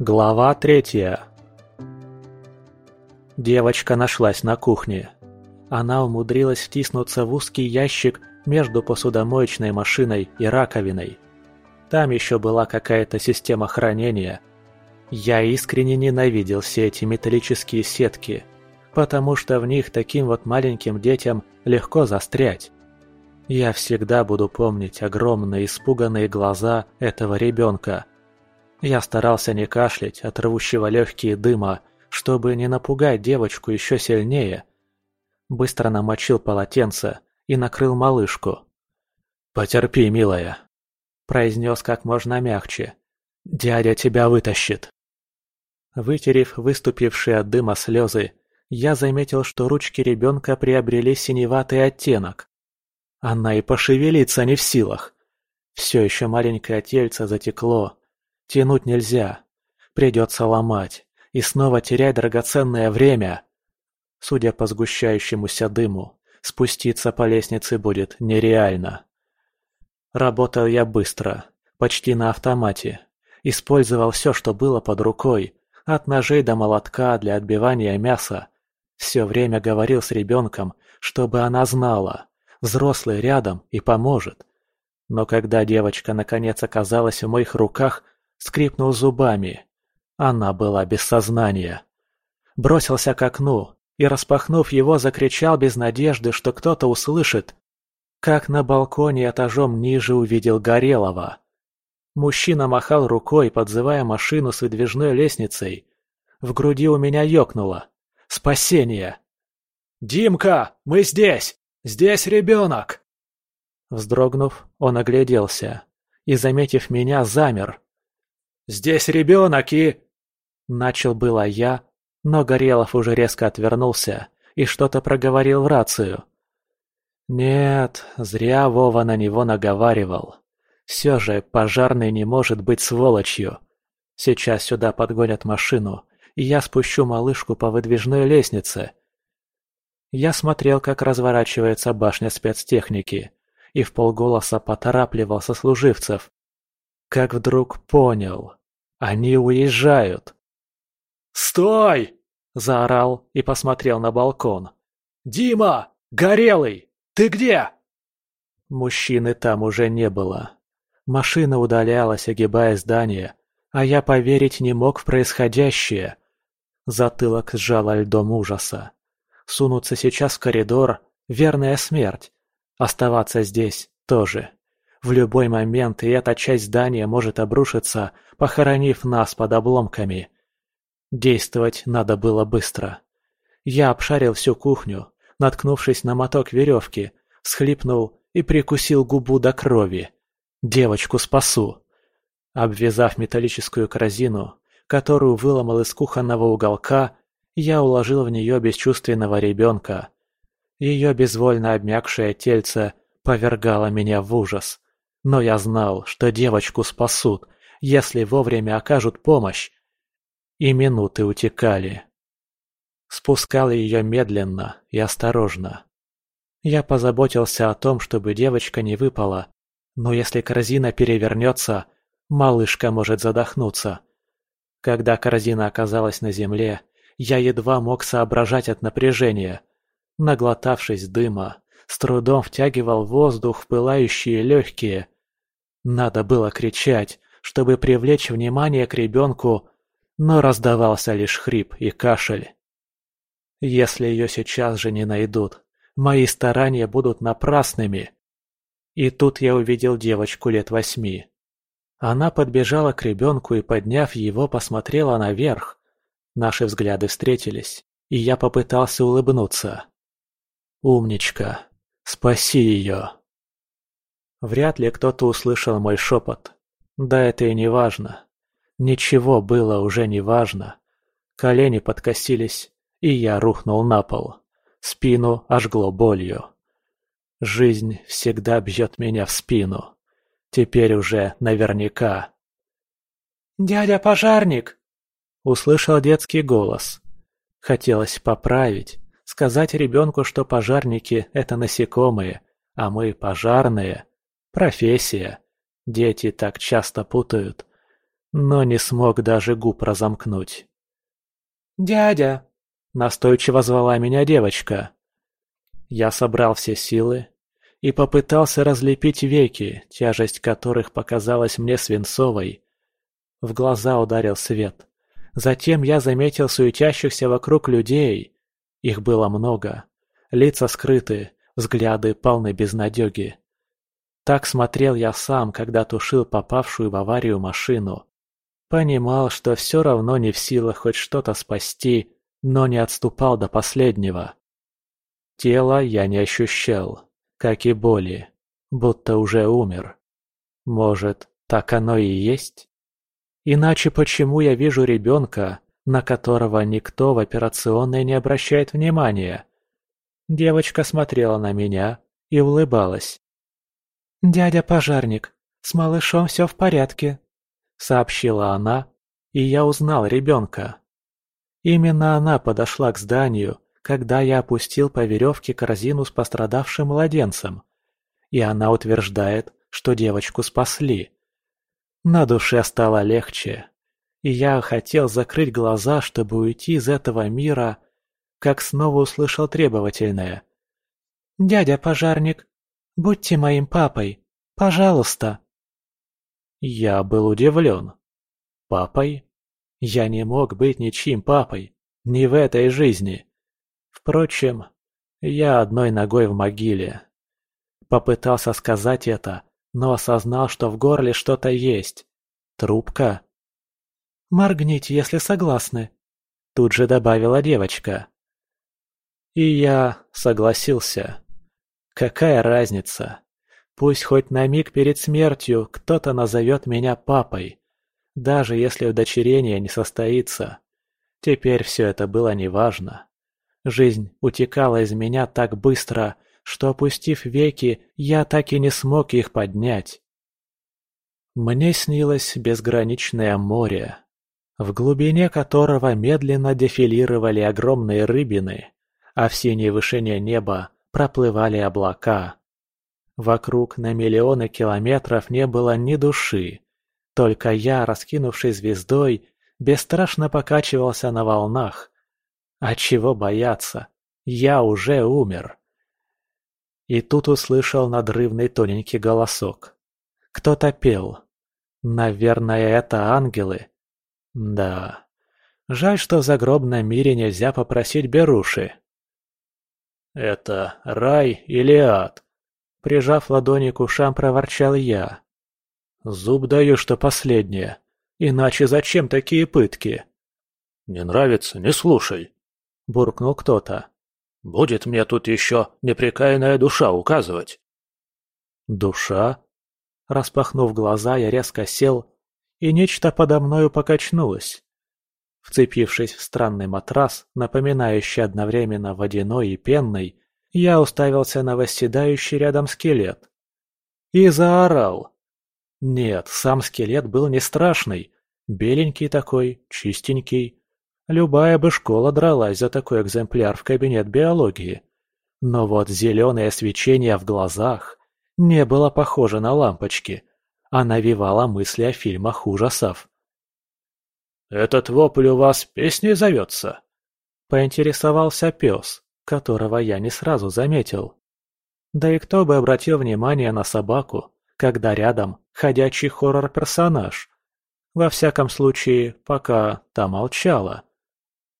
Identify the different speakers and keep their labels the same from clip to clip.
Speaker 1: Глава третья Девочка нашлась на кухне. Она умудрилась втиснуться в узкий ящик между посудомоечной машиной и раковиной. Там еще была какая-то система хранения. Я искренне ненавидел все эти металлические сетки, потому что в них таким вот маленьким детям легко застрять. Я всегда буду помнить огромные испуганные глаза этого ребенка. Я старался не кашлять от рвущего легкие дыма, чтобы не напугать девочку еще сильнее. Быстро намочил полотенце и накрыл малышку. «Потерпи, милая», – произнес как можно мягче. «Дядя тебя вытащит». Вытерев выступившие от дыма слезы, я заметил, что ручки ребенка приобрели синеватый оттенок. Она и пошевелиться не в силах. Все еще маленькое тельце затекло. Тянуть нельзя. Придется ломать. И снова терять драгоценное время. Судя по сгущающемуся дыму, спуститься по лестнице будет нереально. Работал я быстро, почти на автомате. Использовал все, что было под рукой, от ножей до молотка для отбивания мяса. Все время говорил с ребенком, чтобы она знала взрослый рядом и поможет. Но когда девочка наконец оказалась в моих руках, скрипнул зубами. Она была без сознания. Бросился к окну и, распахнув его, закричал без надежды, что кто-то услышит. Как на балконе этажом ниже увидел Горелого. Мужчина махал рукой, подзывая машину с выдвижной лестницей. В груди у меня ёкнуло. Спасение! «Димка, мы здесь!» Здесь ребенок!» Вздрогнув, он огляделся и, заметив меня, замер. «Здесь ребенок и...» Начал было я, но Горелов уже резко отвернулся и что-то проговорил в рацию. Нет, зря Вова на него наговаривал. Все же пожарный не может быть сволочью. Сейчас сюда подгонят машину, и я спущу малышку по выдвижной лестнице. Я смотрел, как разворачивается башня спецтехники, и в полголоса поторапливал сослуживцев. Как вдруг понял. Они уезжают. «Стой!» – заорал и посмотрел на балкон. «Дима! Горелый! Ты где?» Мужчины там уже не было. Машина удалялась, огибая здание, а я поверить не мог в происходящее. Затылок сжало льдом ужаса. Сунуться сейчас в коридор – верная смерть. Оставаться здесь тоже. В любой момент и эта часть здания может обрушиться, похоронив нас под обломками. Действовать надо было быстро. Я обшарил всю кухню, наткнувшись на моток веревки, схлипнул и прикусил губу до крови. Девочку спасу. Обвязав металлическую корзину, которую выломал из кухонного уголка, я уложил в нее бесчувственного ребенка. Ее безвольно обмякшее тельце повергало меня в ужас. Но я знал, что девочку спасут, если вовремя окажут помощь. И минуты утекали. Спускал ее медленно и осторожно. Я позаботился о том, чтобы девочка не выпала, но если корзина перевернется, малышка может задохнуться. Когда корзина оказалась на земле, я едва мог соображать от напряжения. Наглотавшись дыма, с трудом втягивал воздух в пылающие легкие. Надо было кричать, чтобы привлечь внимание к ребенку, но раздавался лишь хрип и кашель. Если ее сейчас же не найдут, мои старания будут напрасными. И тут я увидел девочку лет восьми. Она подбежала к ребенку и, подняв его, посмотрела наверх. Наши взгляды встретились, и я попытался улыбнуться. «Умничка! Спаси ее!» Вряд ли кто-то услышал мой шепот. Да это и не важно. Ничего было уже не важно. Колени подкосились, и я рухнул на пол. Спину ожгло болью. Жизнь всегда бьет меня в спину. Теперь уже наверняка. «Дядя пожарник!» Услышал детский голос. Хотелось поправить, сказать ребенку, что пожарники – это насекомые, а мы – пожарные. Профессия. Дети так часто путают. но не смог даже губ разомкнуть.
Speaker 2: «Дядя!»
Speaker 1: – настойчиво звала меня девочка. Я собрал все силы и попытался разлепить веки, тяжесть которых показалась мне свинцовой. В глаза ударил свет. Затем я заметил суетящихся вокруг людей. Их было много. Лица скрыты, взгляды полны безнадеги. Так смотрел я сам, когда тушил попавшую в аварию машину. Понимал, что все равно не в силах хоть что-то спасти, но не отступал до последнего. Тело я не ощущал, как и боли, будто уже умер. Может, так оно и есть? Иначе почему я вижу ребенка, на которого никто в операционной не обращает внимания? Девочка смотрела на меня и улыбалась.
Speaker 2: «Дядя пожарник, с малышом все в порядке», — сообщила она, и я узнал ребенка. Именно она подошла к зданию, когда я опустил по веревке корзину с пострадавшим младенцем. И она утверждает, что девочку спасли. На душе стало легче, и я хотел закрыть глаза, чтобы уйти из этого мира, как снова услышал требовательное. «Дядя пожарник, будьте моим папой, пожалуйста!» Я был удивлен. Папой? Я не мог быть ничьим папой, не в этой жизни. Впрочем, я одной ногой в могиле. Попытался сказать это, но осознал, что в горле что-то есть. Трубка. «Моргните, если согласны», —
Speaker 1: тут же добавила девочка. И я согласился. Какая разница? Пусть хоть на миг перед смертью кто-то назовет меня папой. Даже если удочерение не состоится. Теперь все это было неважно. Жизнь утекала из меня так быстро, что, опустив веки, я так и не смог их поднять. Мне снилось безграничное море, в глубине которого медленно дефилировали огромные рыбины, а в синей вышине неба проплывали облака. Вокруг на миллионы километров не было ни души, только я, раскинувший звездой, бесстрашно покачивался на волнах. А чего бояться? Я уже умер. И тут услышал надрывный тоненький голосок. Кто-то пел. Наверное, это ангелы. Да. Жаль, что в загробном мире нельзя попросить беруши. «Это рай или ад?» Прижав ладони к ушам, проворчал я. «Зуб даю, что последнее. Иначе зачем такие пытки?»
Speaker 3: «Не нравится, не слушай», —
Speaker 1: буркнул кто-то.
Speaker 3: Будет мне тут еще непрекаянная душа указывать.
Speaker 1: Душа? Распахнув глаза, я резко сел, и нечто подо мною покачнулось. Вцепившись в странный матрас, напоминающий одновременно водяной и пенный, я уставился на восседающий рядом скелет. И заорал. Нет, сам скелет был не страшный, беленький такой, чистенький, Любая бы школа дралась за такой экземпляр в кабинет биологии. Но вот зеленое свечение в глазах не было похоже на лампочки, а навевало мысли о фильмах ужасов.
Speaker 3: «Этот вопль у вас песней зовется?»
Speaker 1: — поинтересовался пес, которого я не сразу заметил. Да и кто бы обратил внимание на собаку, когда рядом ходячий хоррор-персонаж? Во всяком случае, пока та молчала.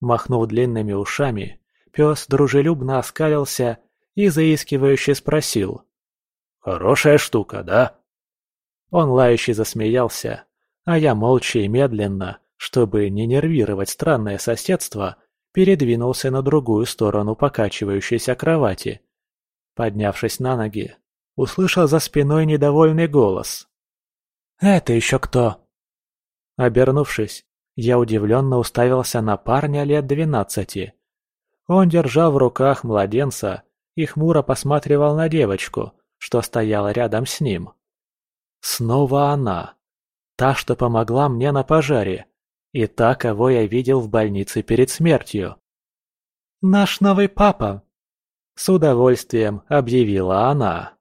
Speaker 1: Махнув длинными ушами, пес дружелюбно оскалился и заискивающе спросил.
Speaker 3: «Хорошая штука, да?»
Speaker 1: Он лающе засмеялся, а я молча и медленно, чтобы не нервировать странное соседство, передвинулся на другую сторону покачивающейся кровати. Поднявшись на ноги, услышал за спиной недовольный голос. «Это еще кто?» Обернувшись, я удивленно уставился на парня лет двенадцати. Он держал в руках младенца и хмуро посматривал на девочку, что стояла рядом с ним. Снова она. Та, что помогла мне на пожаре. И та, кого я видел в больнице перед смертью.
Speaker 2: «Наш новый папа!»
Speaker 1: С удовольствием объявила она.